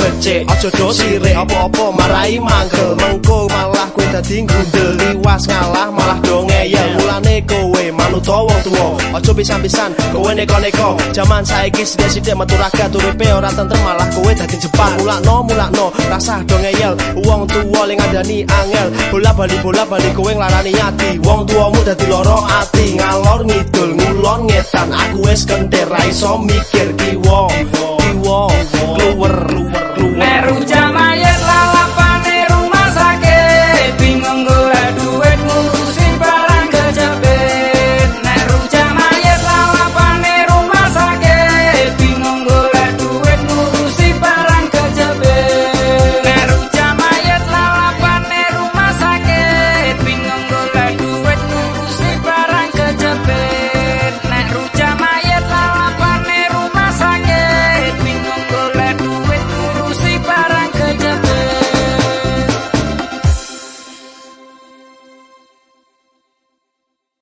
becek aja dodo sire apa-apa marai mangkel mengko malah kowe dadi ngundeliwas ngalah malah donge ngeyel. Mulane kowe manut wong tuwa. Aja pisan-pisan kowe neko-neko. Jaman saiki sithik-sithik maturaga turipe ora tentrem malah kowe dadi jepang mulakno mulakno rasah donge ngeyel. Wong tuwa ling ngandani angel. Bola bali bola bali kowe nglarani ati. Wong tuamu dadi loro ati. Ngalor ngidul ngulon ngetan. Aku wis kentir ra iso mikir kiwo kiwo luwer luwer.